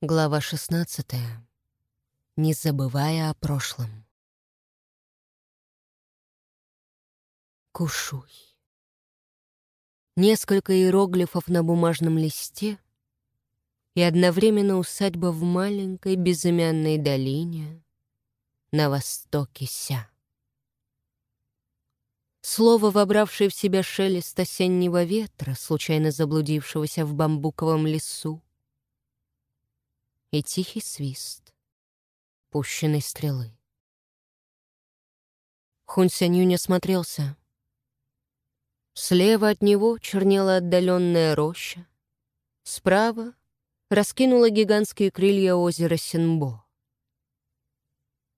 Глава 16. Не забывая о прошлом. Кушуй. Несколько иероглифов на бумажном листе и одновременно усадьба в маленькой безымянной долине на востоке Ся. Слово, вобравшее в себя шелест осеннего ветра, случайно заблудившегося в бамбуковом лесу, и тихий свист пущенной стрелы. Хун Сянюнь осмотрелся. Слева от него чернела отдаленная роща. Справа раскинула гигантские крылья озера Синбо.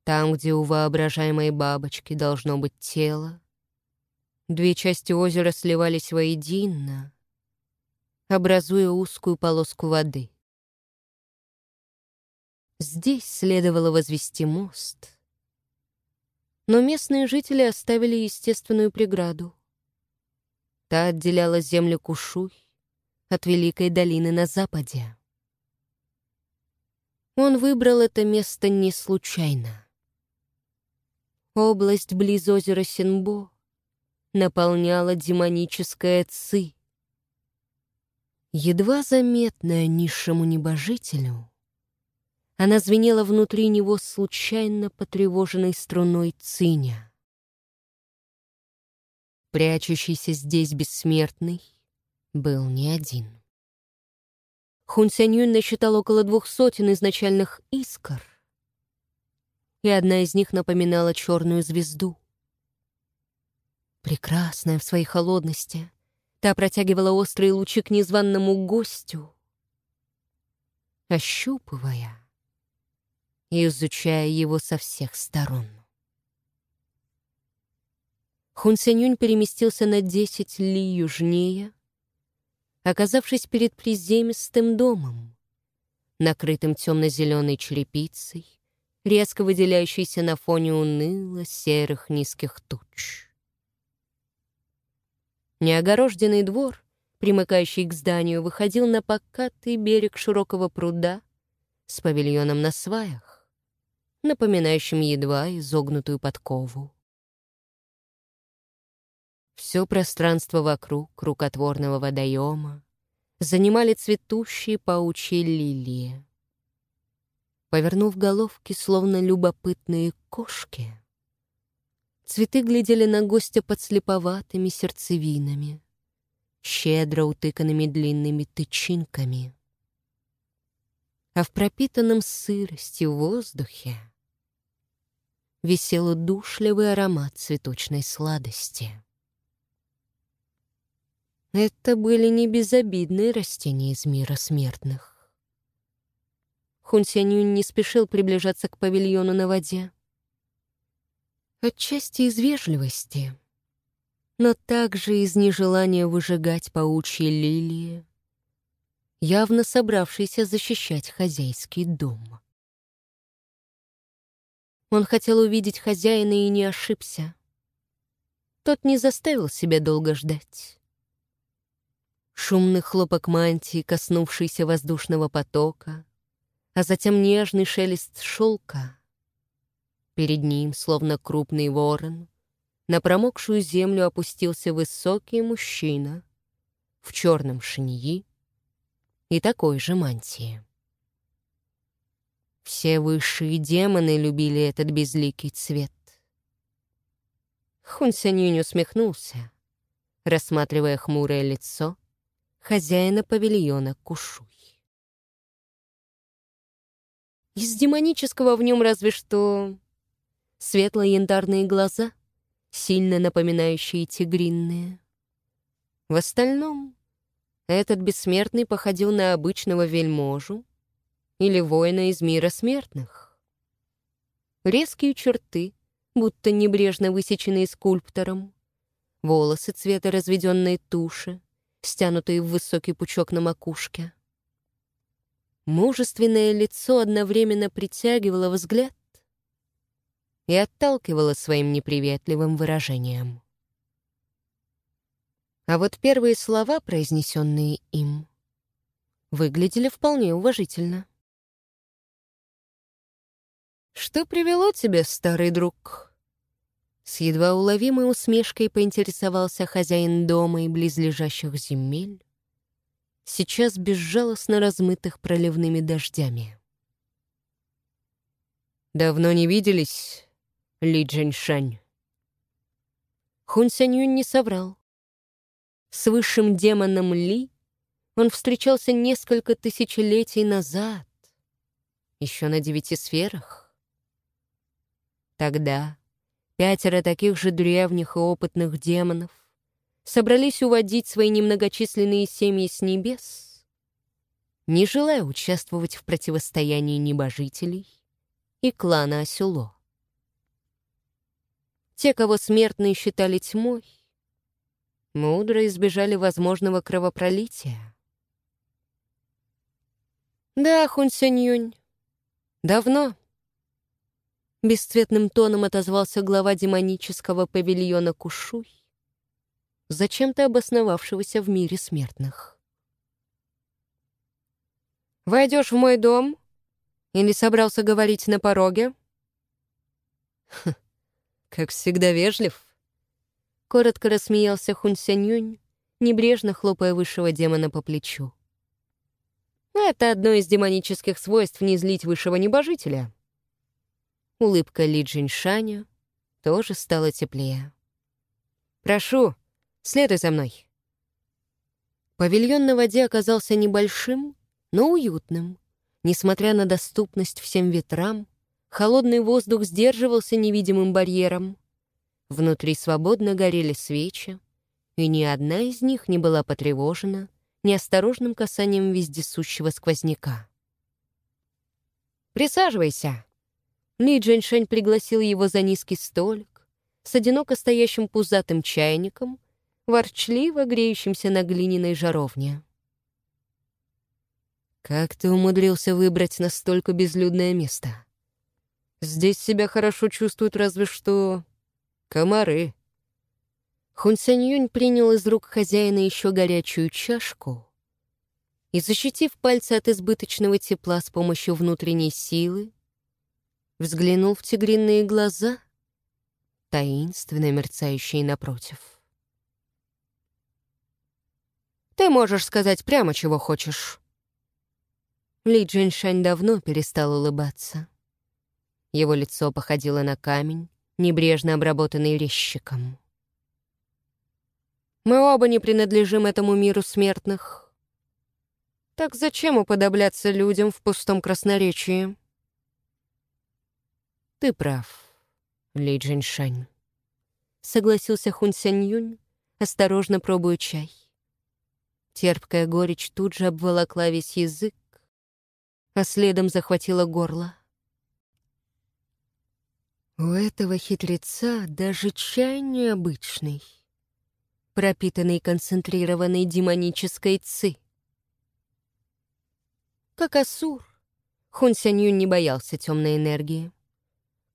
Там, где у воображаемой бабочки должно быть тело, две части озера сливались воедино, образуя узкую полоску воды. Здесь следовало возвести мост. Но местные жители оставили естественную преграду. Та отделяла землю Кушуй от Великой долины на западе. Он выбрал это место не случайно. Область близ озера Синбо наполняла демоническая ци. Едва заметная низшему небожителю, она звенела внутри него случайно потревоженной струной циня. Прячущийся здесь бессмертный был не один. Хун Сянюнь насчитал около двух сотен изначальных искр, и одна из них напоминала черную звезду. Прекрасная в своей холодности, та протягивала острые лучи к незваному гостю, ощупывая — изучая его со всех сторон. Хун Сянюнь переместился на десять ли южнее, оказавшись перед приземистым домом, накрытым темно-зеленой черепицей, резко выделяющейся на фоне уныло серых низких туч. Неогорожденный двор, примыкающий к зданию, выходил на покатый берег широкого пруда с павильоном на сваях напоминающим едва изогнутую подкову. Все пространство вокруг рукотворного водоема занимали цветущие паучьи лилии. Повернув головки, словно любопытные кошки, цветы глядели на гостя под слеповатыми сердцевинами, щедро утыканными длинными тычинками. А в пропитанном сыростью воздухе висел удушливый аромат цветочной сладости. Это были не безобидные растения из мира смертных. Хунсянюнь не спешил приближаться к павильону на воде. Отчасти из вежливости, но также из нежелания выжигать паучьи лилии, явно собравшийся защищать хозяйский дом. Он хотел увидеть хозяина и не ошибся. Тот не заставил себя долго ждать. Шумный хлопок мантии, коснувшийся воздушного потока, а затем нежный шелест шелка. Перед ним, словно крупный ворон, на промокшую землю опустился высокий мужчина в черном шиньи и такой же мантии. Все высшие демоны любили этот безликий цвет. Хун Сянюнь усмехнулся, рассматривая хмурое лицо хозяина павильона Кушуй. Из демонического в нем разве что светло-янтарные глаза, сильно напоминающие тигринные. В остальном этот бессмертный походил на обычного вельможу, или воина из мира смертных. Резкие черты, будто небрежно высеченные скульптором, волосы цвета разведенной туши, стянутые в высокий пучок на макушке. Мужественное лицо одновременно притягивало взгляд и отталкивало своим неприветливым выражением. А вот первые слова, произнесенные им, выглядели вполне уважительно. «Что привело тебя, старый друг?» С едва уловимой усмешкой поинтересовался хозяин дома и близлежащих земель, сейчас безжалостно размытых проливными дождями. «Давно не виделись, Ли Джиньшань?» Хун Сяньюнь не соврал. С высшим демоном Ли он встречался несколько тысячелетий назад, еще на девяти сферах. Тогда пятеро таких же древних и опытных демонов собрались уводить свои немногочисленные семьи с небес, не желая участвовать в противостоянии небожителей и клана Асюло. Те, кого смертные считали тьмой, мудро избежали возможного кровопролития. «Да, Хун Сянь давно». Бесцветным тоном отозвался глава демонического павильона Кушуй, зачем-то обосновавшегося в мире смертных. «Войдешь в мой дом? Или собрался говорить на пороге?» Как всегда вежлив. Коротко рассмеялся Хун Сянюнь, небрежно хлопая высшего демона по плечу. Это одно из демонических свойств не злить высшего небожителя. Улыбка Ли Джиньшаня тоже стала теплее. «Прошу, следуй за мной». Павильон на воде оказался небольшим, но уютным. Несмотря на доступность всем ветрам, Холодный воздух сдерживался невидимым барьером. Внутри свободно горели свечи, и ни одна из них не была потревожена неосторожным касанием вездесущего сквозняка. «Присаживайся!» Ли Джэньшэнь пригласил его за низкий столик с одиноко стоящим пузатым чайником, ворчливо греющимся на глиняной жаровне. «Как ты умудрился выбрать настолько безлюдное место?» Здесь себя хорошо чувствуют разве что комары. Хун Сянь принял из рук хозяина еще горячую чашку и, защитив пальцы от избыточного тепла с помощью внутренней силы, взглянул в тигриные глаза, таинственно мерцающие напротив. «Ты можешь сказать прямо, чего хочешь». Ли Джиншань давно перестал улыбаться. Его лицо походило на камень, небрежно обработанный резчиком. «Мы оба не принадлежим этому миру смертных. Так зачем уподобляться людям в пустом красноречии?» «Ты прав, Ли Джиншань», — согласился Хун Сянь Юнь, осторожно пробуя чай. Терпкая горечь тут же обволокла весь язык, а следом захватила горло. У этого хитреца даже чай необычный, пропитанный концентрированной демонической ци. Как Асур, Хун Сянью не боялся темной энергии.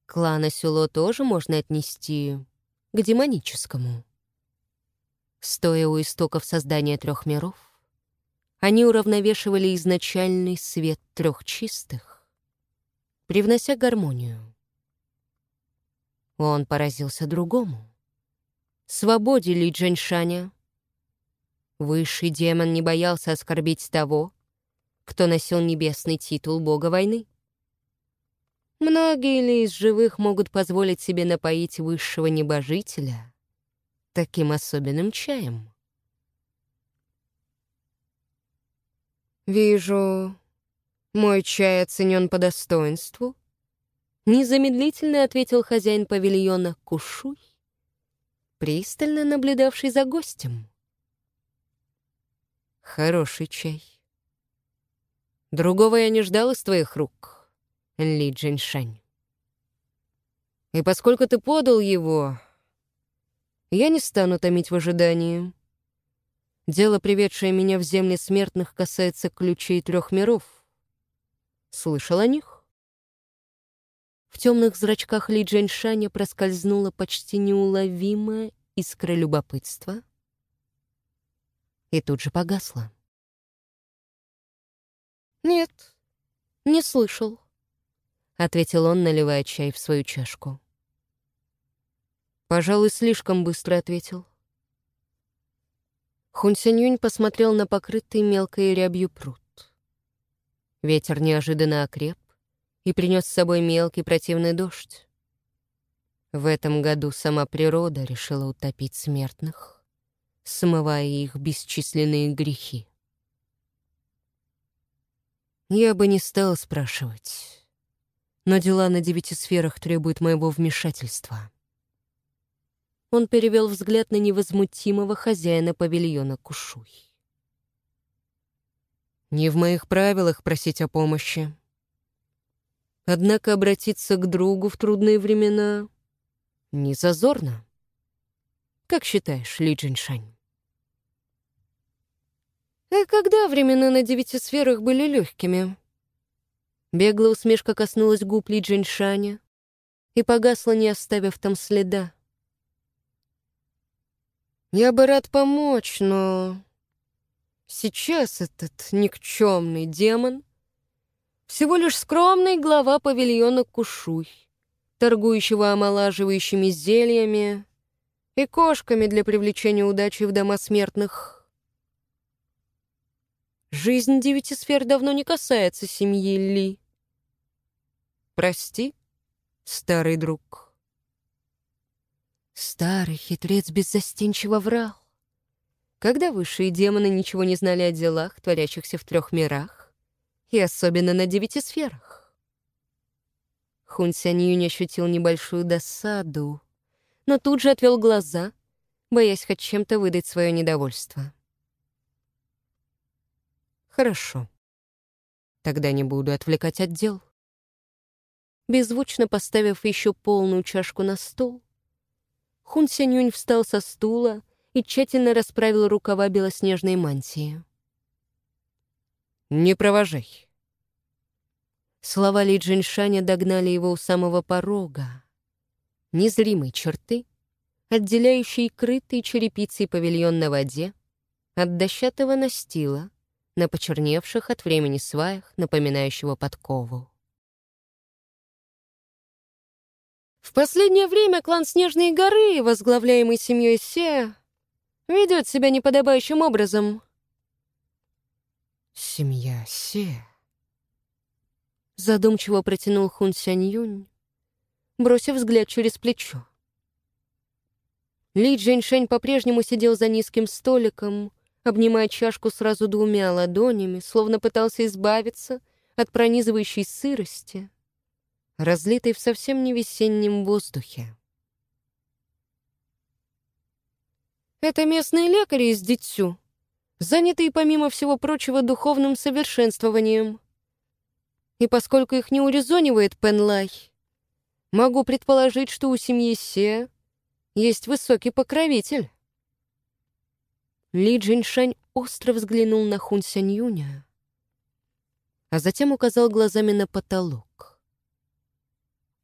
Клана Сюло тоже можно отнести к демоническому. Стоя у истоков создания трех миров, они уравновешивали изначальный свет трех чистых, привнося гармонию. Он поразился другому. Свободе Ли Джэньшаня. Высший демон не боялся оскорбить того, кто носил небесный титул бога войны. Многие ли из живых могут позволить себе напоить высшего небожителя таким особенным чаем? «Вижу, мой чай оценен по достоинству», Незамедлительно ответил хозяин павильона Кушуй, пристально наблюдавший за гостем. Хороший чай. Другого я не ждал из твоих рук, Ли Джиншань. И поскольку ты подал его, я не стану томить в ожидании. Дело, приведшее меня в земли смертных, касается ключей трех миров. Слышал о них? В темных зрачках Ли Джэньшаня проскользнула почти неуловимая искра любопытства и тут же погасла. «Нет, не слышал. — ответил он, наливая чай в свою чашку. «Пожалуй, слишком быстро ответил». Хун посмотрел на покрытый мелкой рябью пруд. Ветер неожиданно окреп и принес с собой мелкий противный дождь. В этом году сама природа решила утопить смертных, смывая их бесчисленные грехи. Я бы не стал спрашивать, но дела на девяти сферах требуют моего вмешательства. Он перевел взгляд на невозмутимого хозяина павильона Кушуй. Не в моих правилах просить о помощи. Однако обратиться к другу в трудные времена не зазорно. Как считаешь, Ли Джиншань? А когда времена на девяти сферах были легкими? Беглая усмешка коснулась губ Ли Джиншаня и погасла, не оставив там следа. Я бы рад помочь, но сейчас этот никчемный демон всего лишь скромный глава павильона Кушуй, торгующего омолаживающими зельями и кошками для привлечения удачи в дома смертных. Жизнь девяти сфер давно не касается семьи Ли. Прости, старый друг. Старый хитрец беззастенчиво врал. Когда высшие демоны ничего не знали о делах, творящихся в трех мирах, и особенно на девяти сферах. Хун Сянью ощутил небольшую досаду, но тут же отвел глаза, боясь хоть чем-то выдать свое недовольство. Хорошо. Тогда не буду отвлекать от дел. Беззвучно поставив еще полную чашку на стол, Хун Сянюнь встал со стула и тщательно расправил рукава белоснежной мантии. «Не провожай». Слова Ли Джиншаня догнали его у самого порога. Незримой черты, отделяющей крытый черепицей павильон на воде от дощатого настила, на почерневших от времени сваях, напоминающего подкову. В последнее время клан Снежной горы, возглавляемый семьей Се, ведет себя неподобающим образом. «Семья Се...» Задумчиво протянул Хун Сянь Юнь, бросив взгляд через плечо. Ли Джиншень по-прежнему сидел за низким столиком, обнимая чашку сразу двумя ладонями, словно пытался избавиться от пронизывающей сырости, разлитой в совсем не весеннем воздухе. Это местные лекари из Дитсю, занятые, помимо всего прочего, духовным совершенствованием. И поскольку их не урезонивает Пенлай, могу предположить, что у семьи Се есть высокий покровитель. Ли Джиншань остро взглянул на Хун Сянь Юня, а затем указал глазами на потолок.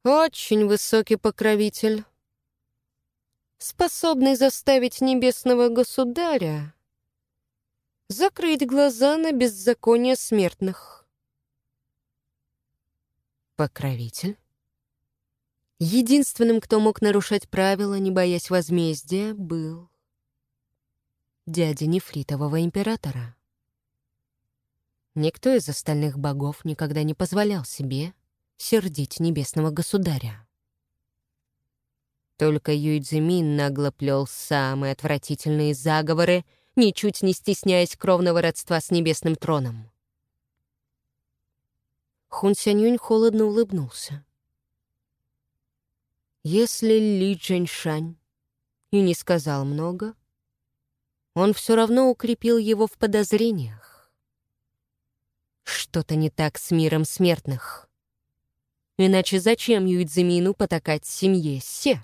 «Очень высокий покровитель, способный заставить небесного государя закрыть глаза на беззаконие смертных». Покровитель? Единственным, кто мог нарушать правила, не боясь возмездия, был дяди нефритового императора. Никто из остальных богов никогда не позволял себе сердить небесного государя. Только Юйцзимин нагло плел самые отвратительные заговоры, ничуть не стесняясь кровного родства с небесным троном. Хун Сянюнь холодно улыбнулся. Если Ли Джэньшань и не сказал много, он все равно укрепил его в подозрениях. Что-то не так с миром смертных. Иначе зачем Юидзимину потакать семье Се?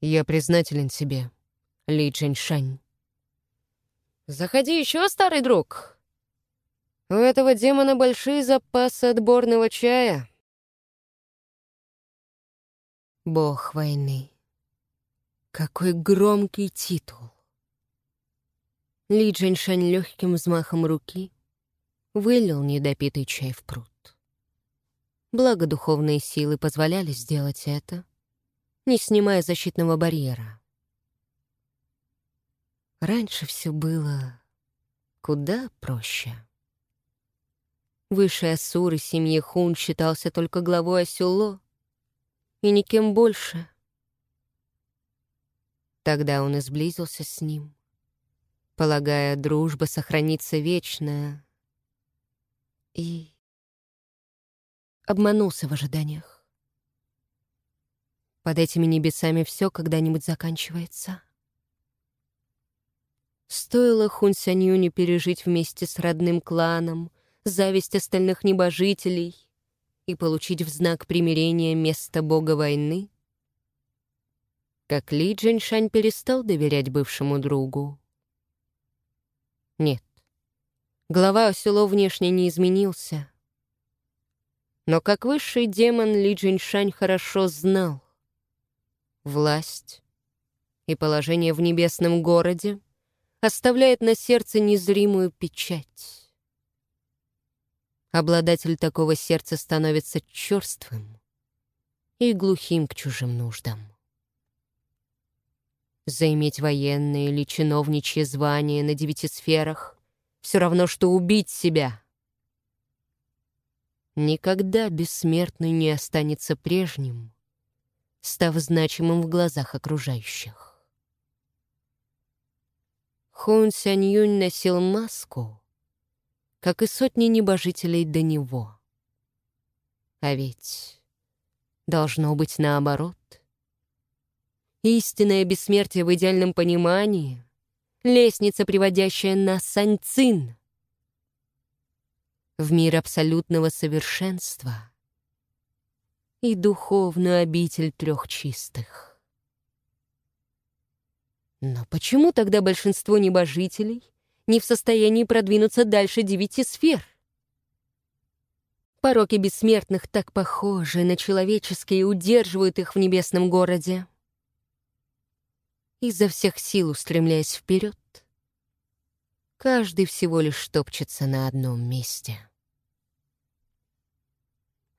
Я признателен тебе, Ли Джиншань. Заходи еще, старый друг. У этого демона большие запасы отборного чая. Бог войны. Какой громкий титул! Ли Джиншань легким взмахом руки вылил недопитый чай в пруд. Благо духовные силы позволяли сделать это, не снимая защитного барьера. Раньше все было куда проще. Высший Асуры семьи Хун считался только главой Асюло и никем больше. Тогда он и сблизился с ним, полагая, дружба сохранится вечная, и обманулся в ожиданиях. Под этими небесами все когда-нибудь заканчивается. Стоило Хун Сянью пережить вместе с родным кланом зависть остальных небожителей и получить в знак примирения место бога войны, как Ли Джиншань перестал доверять бывшему другу. Нет, глава Осело внешне не изменился. Но как высший демон Ли Джиншань хорошо знал. Власть и положение в небесном городе оставляет на сердце незримую печать. Обладатель такого сердца становится черствым и глухим к чужим нуждам. Заиметь военное или чиновничье звание на девяти сферах — все равно, что убить себя. Никогда бессмертный не останется прежним, став значимым в глазах окружающих. Хон Сянь Юнь носил маску, как и сотни небожителей до него. А ведь должно быть наоборот. Истинное бессмертие в идеальном понимании — лестница, приводящая на Саньцин, в мир абсолютного совершенства и духовную обитель трех чистых. Но почему тогда большинство небожителей не в состоянии продвинуться дальше девяти сфер. Пороки бессмертных так похожи на человеческие и удерживают их в небесном городе. Изо всех сил устремляясь вперед, каждый всего лишь топчется на одном месте.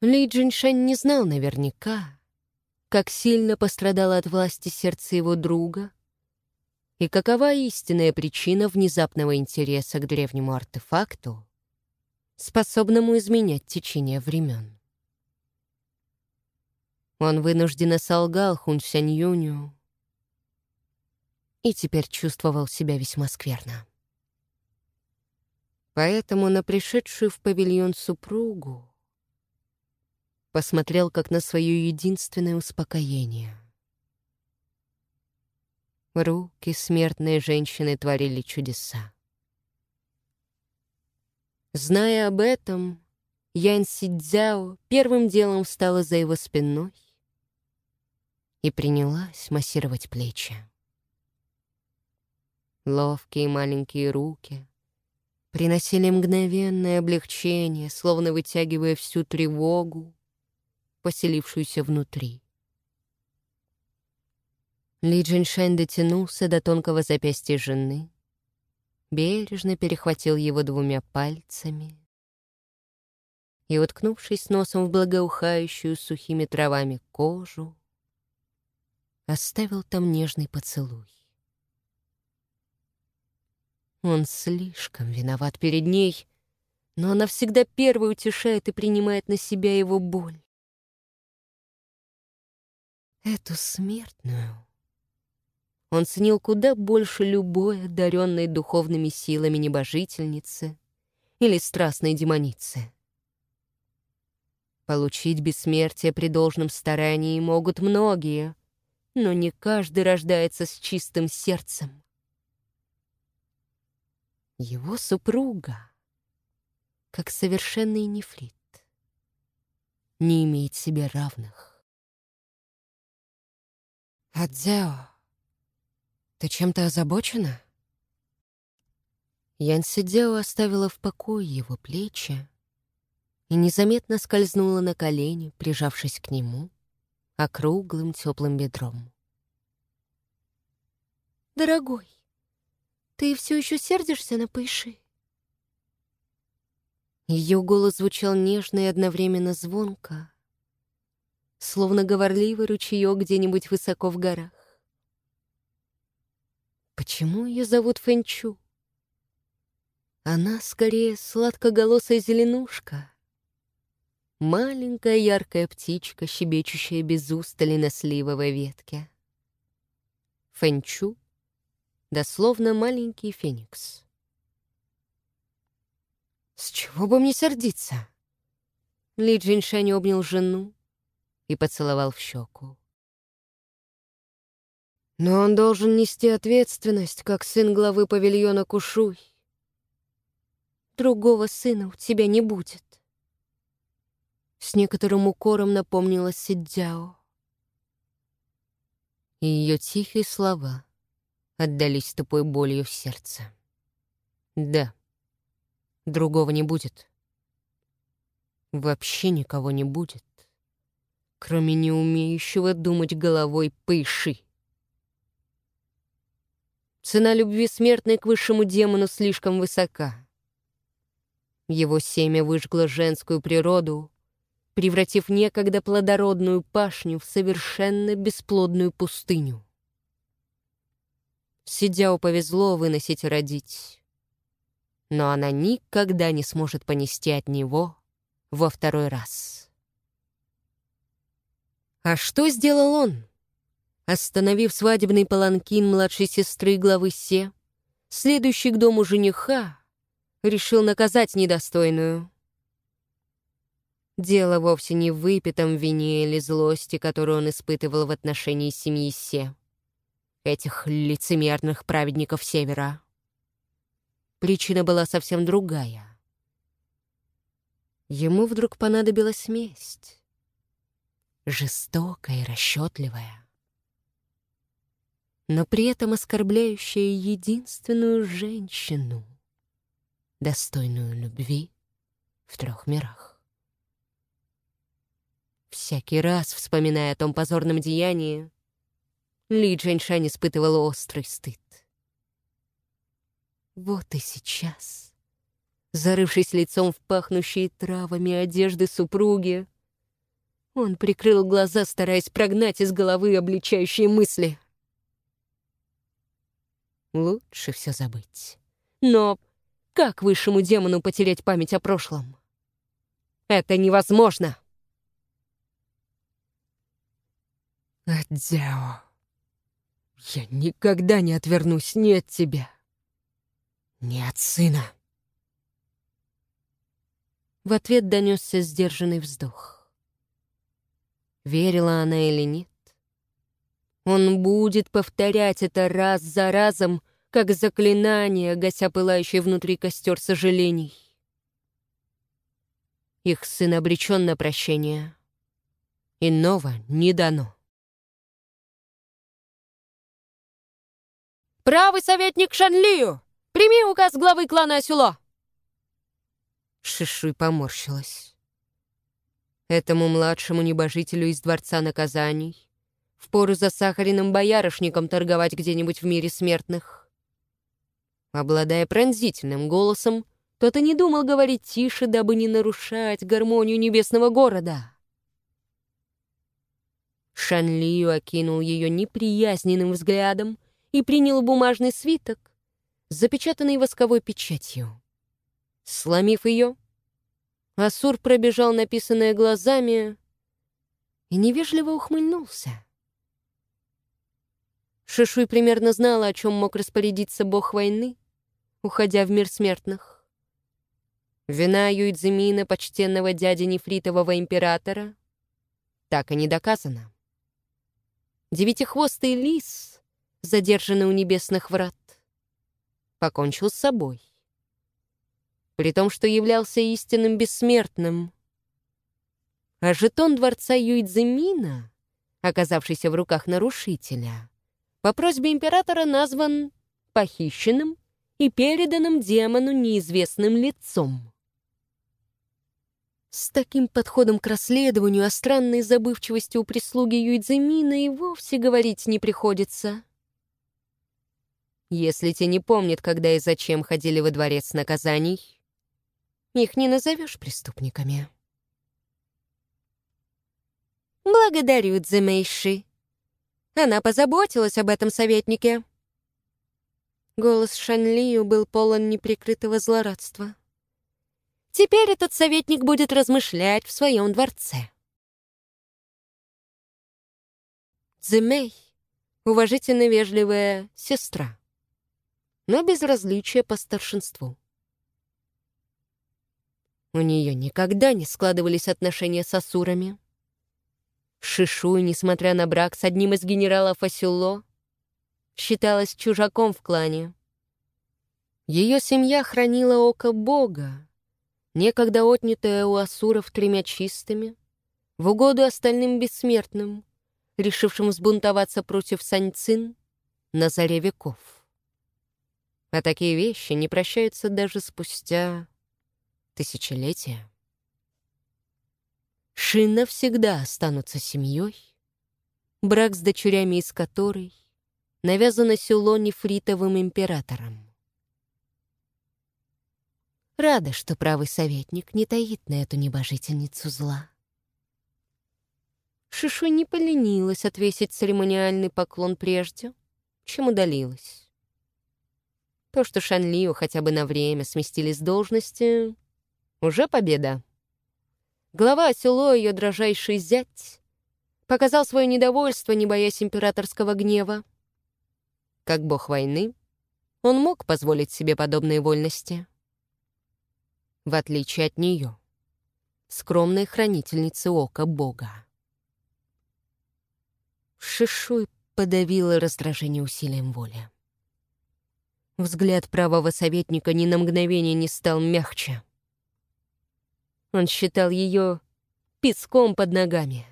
Ли Джиншань не знал наверняка, как сильно пострадало от власти сердце его друга — и какова истинная причина внезапного интереса к древнему артефакту, способному изменять течение времен. Он вынужденно солгал Хун Сянь Юню и теперь чувствовал себя весьма скверно. Поэтому на пришедшую в павильон супругу посмотрел как на свое единственное успокоение. Руки смертной женщины творили чудеса. Зная об этом, Ян Сидзяо первым делом встала за его спиной и принялась массировать плечи. Ловкие маленькие руки приносили мгновенное облегчение, словно вытягивая всю тревогу, поселившуюся внутри. Ли Джиншань дотянулся до тонкого запястья жены, бережно перехватил его двумя пальцами и, уткнувшись носом в благоухающую сухими травами кожу, оставил там нежный поцелуй. Он слишком виноват перед ней, но она всегда первой утешает и принимает на себя его боль. Эту смертную он ценил куда больше любой одаренной духовными силами небожительницы или страстной демоницы. Получить бессмертие при должном старании могут многие, но не каждый рождается с чистым сердцем. Его супруга, как совершенный нефрит, не имеет себе равных. Адзео ты чем-то озабочена?» Ян Сидео оставила в покое его плечи и незаметно скользнула на колени, прижавшись к нему округлым теплым бедром. «Дорогой, ты все еще сердишься на Пэйши?» Ее голос звучал нежно и одновременно звонко, словно говорливый ручеек где-нибудь высоко в горах. Почему ее зовут Фэнчу? Она скорее сладкоголосая зеленушка. Маленькая яркая птичка, щебечущая без устали на сливовой ветке. Фэнчу — дословно маленький феникс. С чего бы мне сердиться? Ли Джиншань обнял жену и поцеловал в щеку. Но он должен нести ответственность, как сын главы павильона Кушуй. Другого сына у тебя не будет. С некоторым укором напомнила Сидзяо. И ее тихие слова отдались тупой болью в сердце. Да, другого не будет. Вообще никого не будет, кроме неумеющего думать головой пыши. Цена любви смертной к высшему демону слишком высока. Его семя выжгло женскую природу, превратив некогда плодородную пашню в совершенно бесплодную пустыню. Сидяу повезло выносить и родить, но она никогда не сможет понести от него во второй раз. А что сделал он? Остановив свадебный паланкин младшей сестры главы Се, следующий к дому жениха, решил наказать недостойную. Дело вовсе не в выпитом вине или злости, которую он испытывал в отношении семьи Се, этих лицемерных праведников Севера. Причина была совсем другая. Ему вдруг понадобилась месть. Жестокая и расчетливая. Но при этом оскорбляющая единственную женщину, достойную любви в трех мирах. Всякий раз, вспоминая о том позорном деянии, Ли Джэньшань испытывала острый стыд. Вот и сейчас, зарывшись лицом в пахнущие травами одежды супруги, он прикрыл глаза, стараясь прогнать из головы обличающие мысли. Лучше все забыть. Но как высшему демону потерять память о прошлом? Это невозможно! Адзяо, я никогда не отвернусь ни от тебя, ни от сына. В ответ донесся сдержанный вздох. Верила она или нет? Он будет повторять это раз за разом, как заклинание, гася пылающий внутри костер сожалений. Их сын обречен на прощение. Иного не дано. «Правый советник Шанлию! Прими указ главы клана Асюло!» Шишуй поморщилась. Этому младшему небожителю из Дворца Наказаний впору за сахаренным боярышником торговать где-нибудь в мире смертных. Обладая пронзительным голосом, тот и не думал говорить тише, дабы не нарушать гармонию небесного города. Шанлию окинул ее неприязненным взглядом и принял бумажный свиток, запечатанный восковой печатью. Сломив ее, Асур пробежал написанное глазами и невежливо ухмыльнулся. Шишуй примерно знала, о чем мог распорядиться бог войны, уходя в мир смертных. Вина Юйдзимина, почтенного дяди нефритового императора, так и не доказана. Девятихвостый лис — задержанный у небесных врат, покончил с собой. При том, что являлся истинным бессмертным. А жетон дворца Юйдземина, оказавшийся в руках нарушителя, по просьбе императора назван похищенным и переданным демону неизвестным лицом. С таким подходом к расследованию о странной забывчивости у прислуги Юйдземина и вовсе говорить не приходится. Если те не помнят, когда и зачем ходили во дворец наказаний, их не назовешь преступниками. «Благодарю, Дземейши. Она позаботилась об этом советнике». Голос Шанлию был полон неприкрытого злорадства. «Теперь этот советник будет размышлять в своем дворце». Дземей — уважительно вежливая сестра, но безразличие по старшинству. У нее никогда не складывались отношения с асурами. Шишуй, несмотря на брак с одним из генералов Асюло, считалась чужаком в клане. Ее семья хранила око Бога, некогда отнятое у асуров тремя чистыми, в угоду остальным бессмертным, решившим взбунтоваться против Саньцин на заре веков. А такие вещи не прощаются даже спустя тысячелетия. Шина всегда останутся семьей, брак с дочерями из которой навязано село нефритовым императором. Рада, что правый советник не таит на эту небожительницу зла. Шишу не поленилась отвесить церемониальный поклон прежде, чем удалилась. То, что Шанлию хотя бы на время сместили с должности, уже победа. Глава село, ее дрожайший зять, показал свое недовольство, не боясь императорского гнева. Как бог войны, он мог позволить себе подобные вольности. В отличие от нее, скромной хранительницы ока бога. Шишуй подавила раздражение усилием воли. Взгляд правого советника ни на мгновение не стал мягче. Он считал ее песком под ногами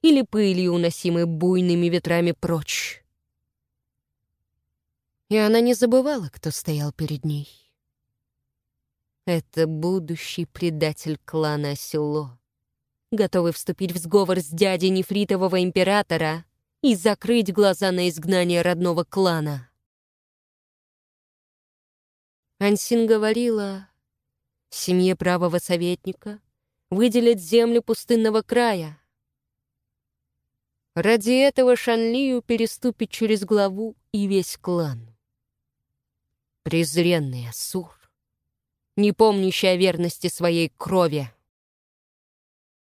или пылью, уносимой буйными ветрами прочь. И она не забывала, кто стоял перед ней. Это будущий предатель клана Село, готовый вступить в сговор с дядей нефритового императора и закрыть глаза на изгнание родного клана. Ансин говорила, семье правого советника выделят землю пустынного края. Ради этого Шанлию переступит через главу и весь клан. Презренный Асур, не помнящий о верности своей крови.